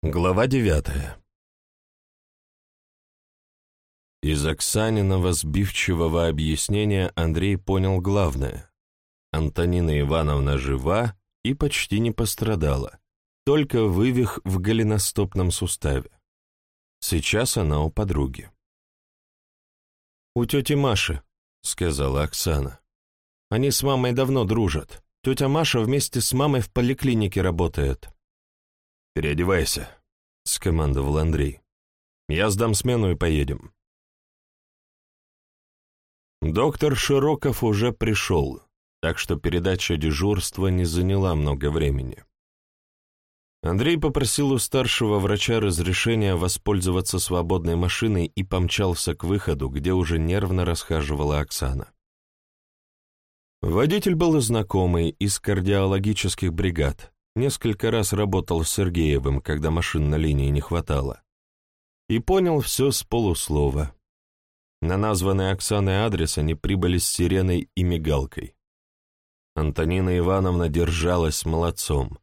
Глава девятая Из Оксаниного сбивчивого объяснения Андрей понял главное. Антонина Ивановна жива и почти не пострадала, только вывих в голеностопном суставе. Сейчас она у подруги. «У тети Маши», — сказала Оксана. «Они с мамой давно дружат. Тетя Маша вместе с мамой в поликлинике работает». «Переодевайся», — скомандовал Андрей. «Я сдам смену и поедем». Доктор Широков уже пришел, так что передача дежурства не заняла много времени. Андрей попросил у старшего врача разрешения воспользоваться свободной машиной и помчался к выходу, где уже нервно расхаживала Оксана. Водитель был знакомый из кардиологических бригад, несколько раз работал с Сергеевым, когда машин на линии не хватало, и понял все с полуслова. На названный Оксаной адрес они прибыли с сиреной и мигалкой. Антонина Ивановна держалась молодцом.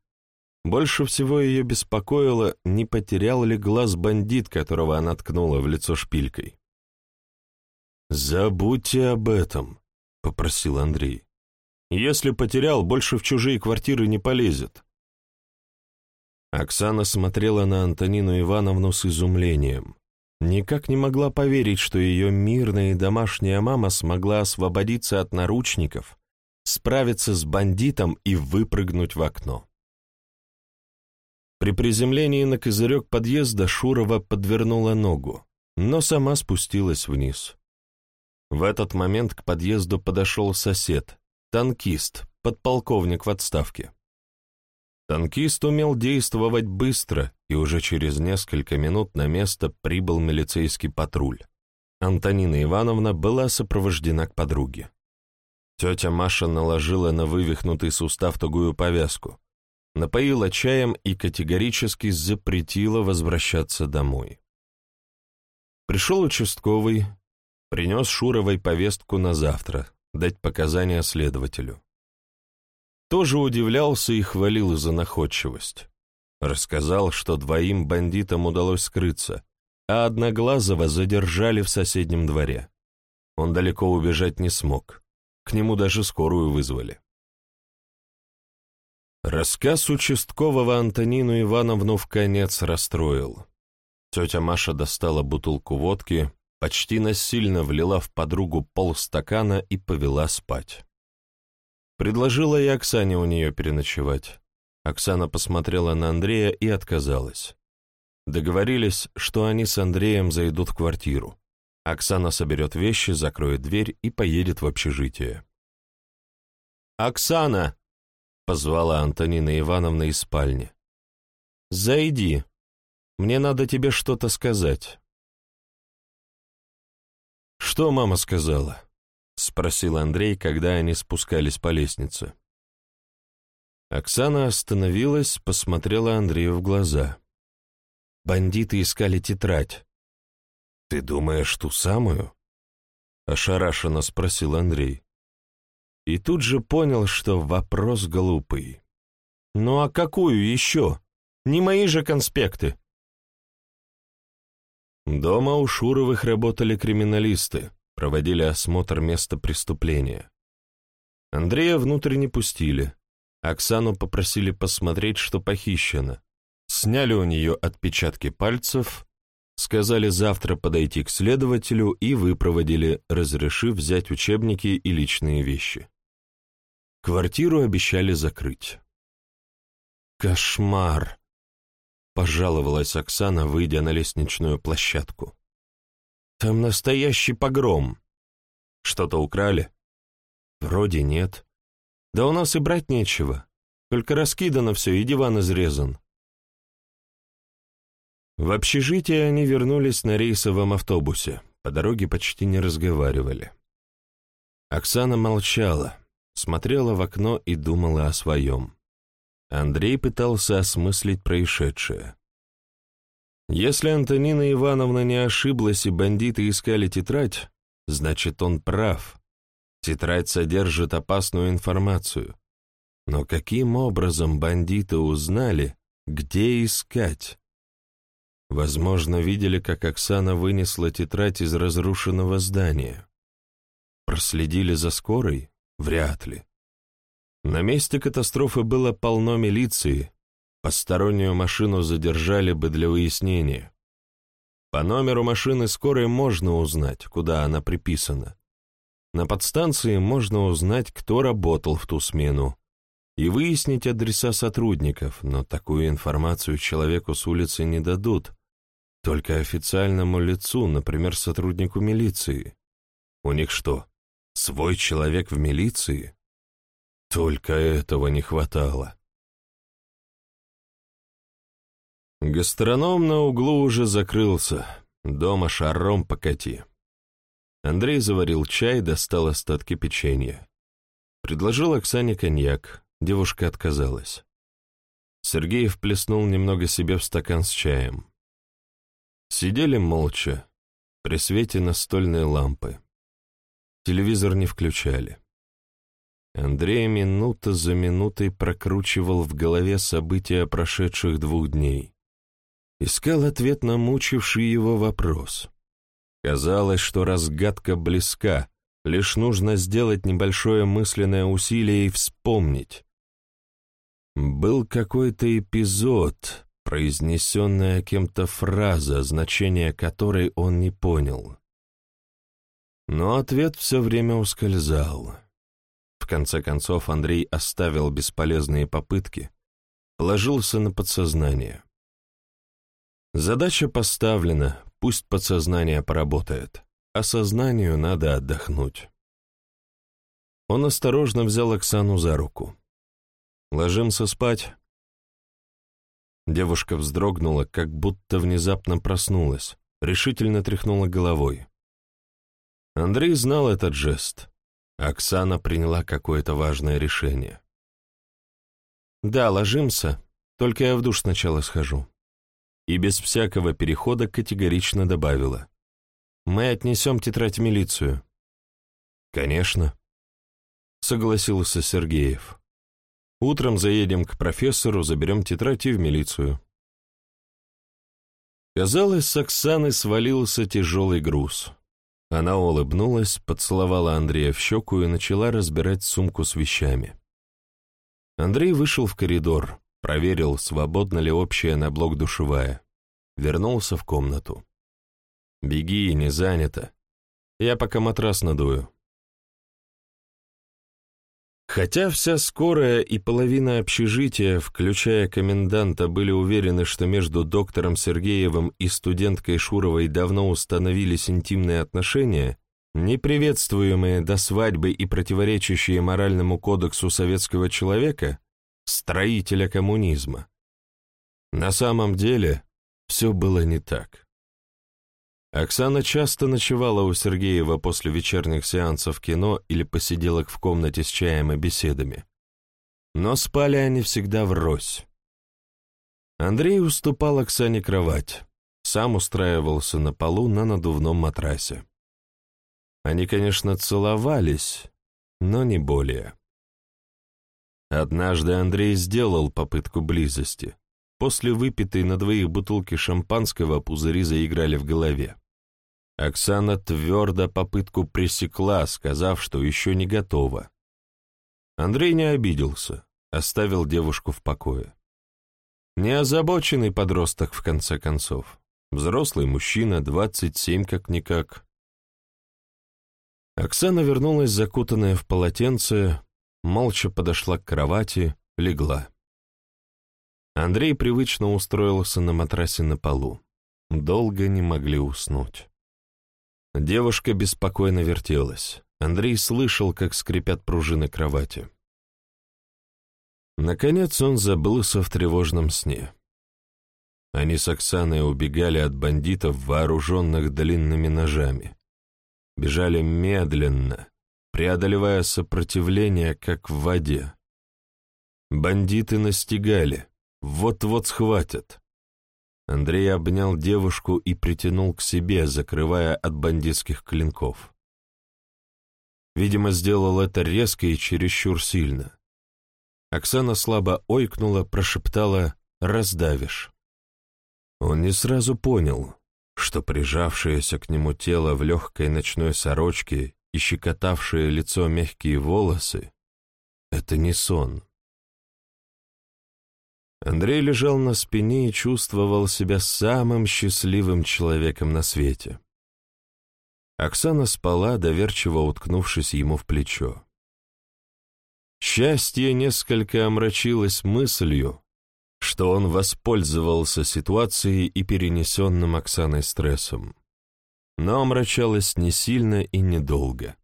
Больше всего ее беспокоило, не потерял ли глаз бандит, которого она ткнула в лицо шпилькой. «Забудьте об этом», — попросил Андрей. «Если потерял, больше в чужие квартиры не полезет». Оксана смотрела на Антонину Ивановну с изумлением. Никак не могла поверить, что ее мирная и домашняя мама смогла освободиться от наручников, справиться с бандитом и выпрыгнуть в окно. При приземлении на козырек подъезда Шурова подвернула ногу, но сама спустилась вниз. В этот момент к подъезду подошел сосед, танкист, подполковник в отставке. Танкист умел действовать быстро, и уже через несколько минут на место прибыл милицейский патруль. Антонина Ивановна была сопровождена к подруге. Тетя Маша наложила на вывихнутый сустав тугую повязку, напоила чаем и категорически запретила возвращаться домой. Пришел участковый, принес Шуровой повестку на завтра, дать показания следователю. Тоже удивлялся и хвалил за находчивость. Рассказал, что двоим бандитам удалось скрыться, а Одноглазого задержали в соседнем дворе. Он далеко убежать не смог. К нему даже скорую вызвали. Рассказ участкового Антонину Ивановну в конец расстроил. Тетя Маша достала бутылку водки, почти насильно влила в подругу полстакана и повела спать. Предложила и Оксане у нее переночевать. Оксана посмотрела на Андрея и отказалась. Договорились, что они с Андреем зайдут в квартиру. Оксана соберет вещи, закроет дверь и поедет в общежитие. «Оксана!» — позвала Антонина Ивановна из спальни. «Зайди. Мне надо тебе что-то сказать». «Что мама сказала?» — спросил Андрей, когда они спускались по лестнице. Оксана остановилась, посмотрела Андрею в глаза. «Бандиты искали тетрадь». «Ты думаешь, ту самую?» — ошарашенно спросил Андрей. И тут же понял, что вопрос глупый. «Ну а какую еще? Не мои же конспекты!» Дома у Шуровых работали криминалисты, проводили осмотр места преступления. Андрея внутрь не пустили. Оксану попросили посмотреть, что похищено. Сняли у нее отпечатки пальцев, сказали завтра подойти к следователю и выпроводили, разрешив взять учебники и личные вещи. Квартиру обещали закрыть. «Кошмар!» — пожаловалась Оксана, выйдя на лестничную площадку. «Там настоящий погром. Что-то украли?» «Вроде нет. Да у нас и брать нечего. Только раскидано все, и диван изрезан». В общежитие они вернулись на рейсовом автобусе. По дороге почти не разговаривали. Оксана молчала смотрела в окно и думала о своем. Андрей пытался осмыслить происшедшее. Если Антонина Ивановна не ошиблась и бандиты искали тетрадь, значит, он прав. Тетрадь содержит опасную информацию. Но каким образом бандиты узнали, где искать? Возможно, видели, как Оксана вынесла тетрадь из разрушенного здания. Проследили за скорой? Вряд ли. На месте катастрофы было полно милиции, постороннюю машину задержали бы для выяснения. По номеру машины скорой можно узнать, куда она приписана. На подстанции можно узнать, кто работал в ту смену, и выяснить адреса сотрудников, но такую информацию человеку с улицы не дадут, только официальному лицу, например, сотруднику милиции. У них что, свой человек в милиции? Только этого не хватало. Гастроном на углу уже закрылся, дома шаром покати. Андрей заварил чай, достал остатки печенья. Предложил Оксане коньяк, Девушка отказалась. Сергеев плеснул немного себе в стакан с чаем. Сидели молча, при свете настольной лампы. Телевизор не включали. Андрей минута за минутой прокручивал в голове события прошедших двух дней. Искал ответ на мучивший его вопрос. Казалось, что разгадка близка, лишь нужно сделать небольшое мысленное усилие и вспомнить. Был какой-то эпизод, произнесенная кем-то фраза, значение которой он не понял. Но ответ все время ускользал. В конце концов Андрей оставил бесполезные попытки, положился на подсознание. Задача поставлена, пусть подсознание поработает, а сознанию надо отдохнуть. Он осторожно взял Оксану за руку. Ложимся спать». Девушка вздрогнула, как будто внезапно проснулась, решительно тряхнула головой. Андрей знал этот жест. Оксана приняла какое-то важное решение. «Да, ложимся, только я в душ сначала схожу». И без всякого перехода категорично добавила. «Мы отнесем тетрадь в милицию». «Конечно», — согласился Сергеев. Утром заедем к профессору, заберем тетрадь и в милицию. Казалось, с Оксаны свалился тяжелый груз. Она улыбнулась, поцеловала Андрея в щеку и начала разбирать сумку с вещами. Андрей вышел в коридор, проверил, свободна ли общая на блок душевая. Вернулся в комнату. «Беги, не занято. Я пока матрас надую». Хотя вся скорая и половина общежития, включая коменданта, были уверены, что между доктором Сергеевым и студенткой Шуровой давно установились интимные отношения, неприветствуемые до свадьбы и противоречащие моральному кодексу советского человека, строителя коммунизма. На самом деле все было не так. Оксана часто ночевала у Сергеева после вечерних сеансов кино или посиделок в комнате с чаем и беседами. Но спали они всегда врозь. Андрей уступал Оксане кровать, сам устраивался на полу на надувном матрасе. Они, конечно, целовались, но не более. Однажды Андрей сделал попытку близости. После выпитой на двоих бутылки шампанского пузыри заиграли в голове. Оксана твердо попытку пресекла, сказав, что еще не готова. Андрей не обиделся, оставил девушку в покое. Неозабоченный подросток, в конце концов. Взрослый мужчина, 27 как-никак. Оксана вернулась, закутанная в полотенце, молча подошла к кровати, легла. Андрей привычно устроился на матрасе на полу. Долго не могли уснуть. Девушка беспокойно вертелась. Андрей слышал, как скрипят пружины кровати. Наконец он забылся в тревожном сне. Они с Оксаной убегали от бандитов, вооруженных длинными ножами. Бежали медленно, преодолевая сопротивление, как в воде. Бандиты настигали, вот-вот схватят. Андрей обнял девушку и притянул к себе, закрывая от бандитских клинков. Видимо, сделал это резко и чересчур сильно. Оксана слабо ойкнула, прошептала «раздавишь». Он не сразу понял, что прижавшееся к нему тело в легкой ночной сорочке и щекотавшие лицо мягкие волосы — это не сон. Андрей лежал на спине и чувствовал себя самым счастливым человеком на свете. Оксана спала, доверчиво уткнувшись ему в плечо. Счастье несколько омрачилось мыслью, что он воспользовался ситуацией и перенесенным Оксаной стрессом. Но омрачалось не сильно и недолго.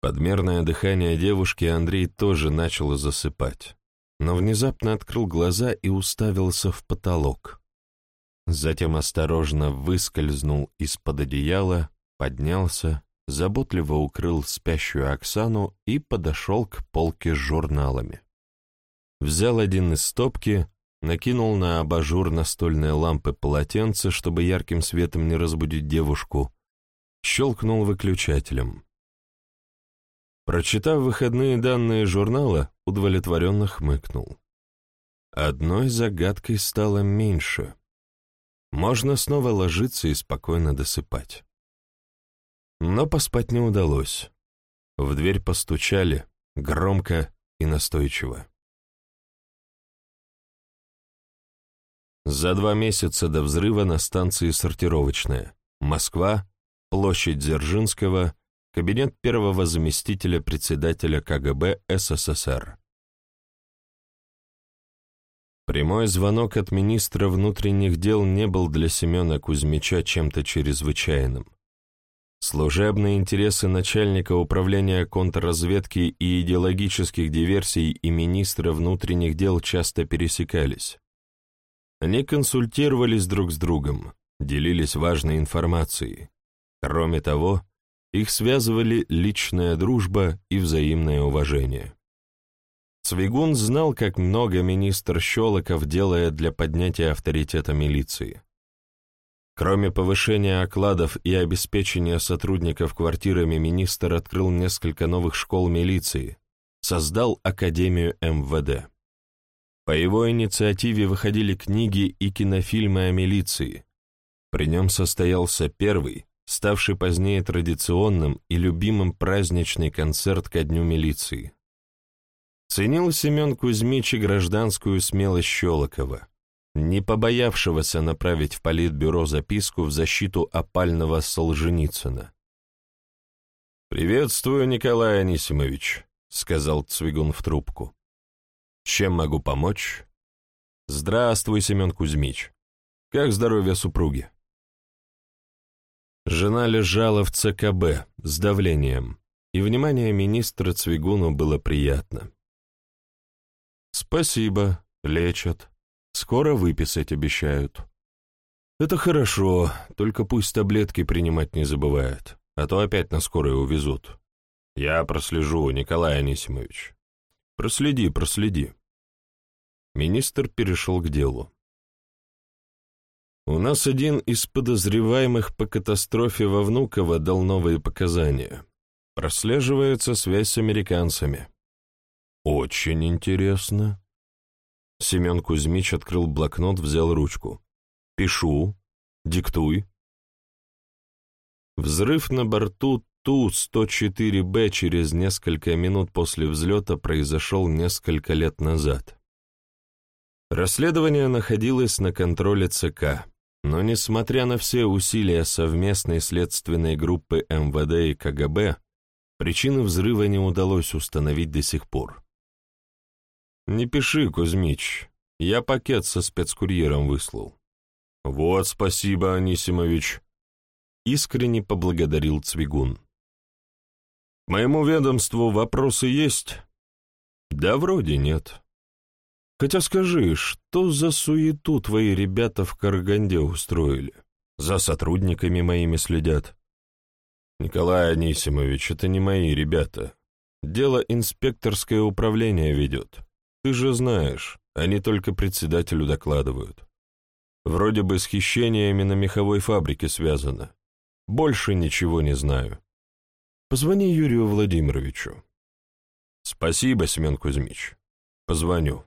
Подмерное дыхание девушки Андрей тоже начал засыпать, но внезапно открыл глаза и уставился в потолок. Затем осторожно выскользнул из-под одеяла, поднялся, заботливо укрыл спящую Оксану и подошел к полке с журналами. Взял один из стопки, накинул на абажур настольной лампы полотенце, чтобы ярким светом не разбудить девушку, щелкнул выключателем. Прочитав выходные данные журнала, удовлетворенно хмыкнул. Одной загадкой стало меньше. Можно снова ложиться и спокойно досыпать. Но поспать не удалось. В дверь постучали, громко и настойчиво. За два месяца до взрыва на станции «Сортировочная», Москва, площадь Дзержинского, кабинет первого заместителя председателя КГБ СССР. Прямой звонок от министра внутренних дел не был для Семена Кузьмича чем-то чрезвычайным. Служебные интересы начальника управления контрразведки и идеологических диверсий и министра внутренних дел часто пересекались. Они консультировались друг с другом, делились важной информацией. Кроме того, их связывали личная дружба и взаимное уважение. Цвигун знал, как много министр Щелоков делает для поднятия авторитета милиции. Кроме повышения окладов и обеспечения сотрудников квартирами, министр открыл несколько новых школ милиции, создал Академию МВД. По его инициативе выходили книги и кинофильмы о милиции. При нем состоялся первый, ставший позднее традиционным и любимым праздничный концерт ко Дню милиции. Ценил Семен Кузьмич и гражданскую смелость Щелокова не побоявшегося направить в политбюро записку в защиту опального Солженицына. «Приветствую, Николай Анисимович», — сказал Цвигун в трубку. «Чем могу помочь?» «Здравствуй, Семен Кузьмич. Как здоровье супруги?» Жена лежала в ЦКБ с давлением, и внимание министра Цвигуну было приятно. «Спасибо, лечат», Скоро выписать обещают. Это хорошо, только пусть таблетки принимать не забывает, а то опять на скорой увезут. Я прослежу, Николай Анисимович. Проследи, проследи. Министр перешел к делу. У нас один из подозреваемых по катастрофе во Внуково дал новые показания. Прослеживается связь с американцами. Очень интересно. Семен Кузьмич открыл блокнот, взял ручку. «Пишу. Диктуй». Взрыв на борту Ту-104Б через несколько минут после взлета произошел несколько лет назад. Расследование находилось на контроле ЦК, но, несмотря на все усилия совместной следственной группы МВД и КГБ, причины взрыва не удалось установить до сих пор. «Не пиши, Кузьмич. Я пакет со спецкурьером выслал». «Вот спасибо, Анисимович», — искренне поблагодарил Цвигун. «К моему ведомству вопросы есть?» «Да вроде нет. Хотя скажи, что за суету твои ребята в Караганде устроили? За сотрудниками моими следят?» «Николай Анисимович, это не мои ребята. Дело инспекторское управление ведет. Ты же знаешь, они только председателю докладывают. Вроде бы с хищениями на меховой фабрике связано. Больше ничего не знаю. Позвони Юрию Владимировичу. Спасибо, Семен Кузьмич. Позвоню.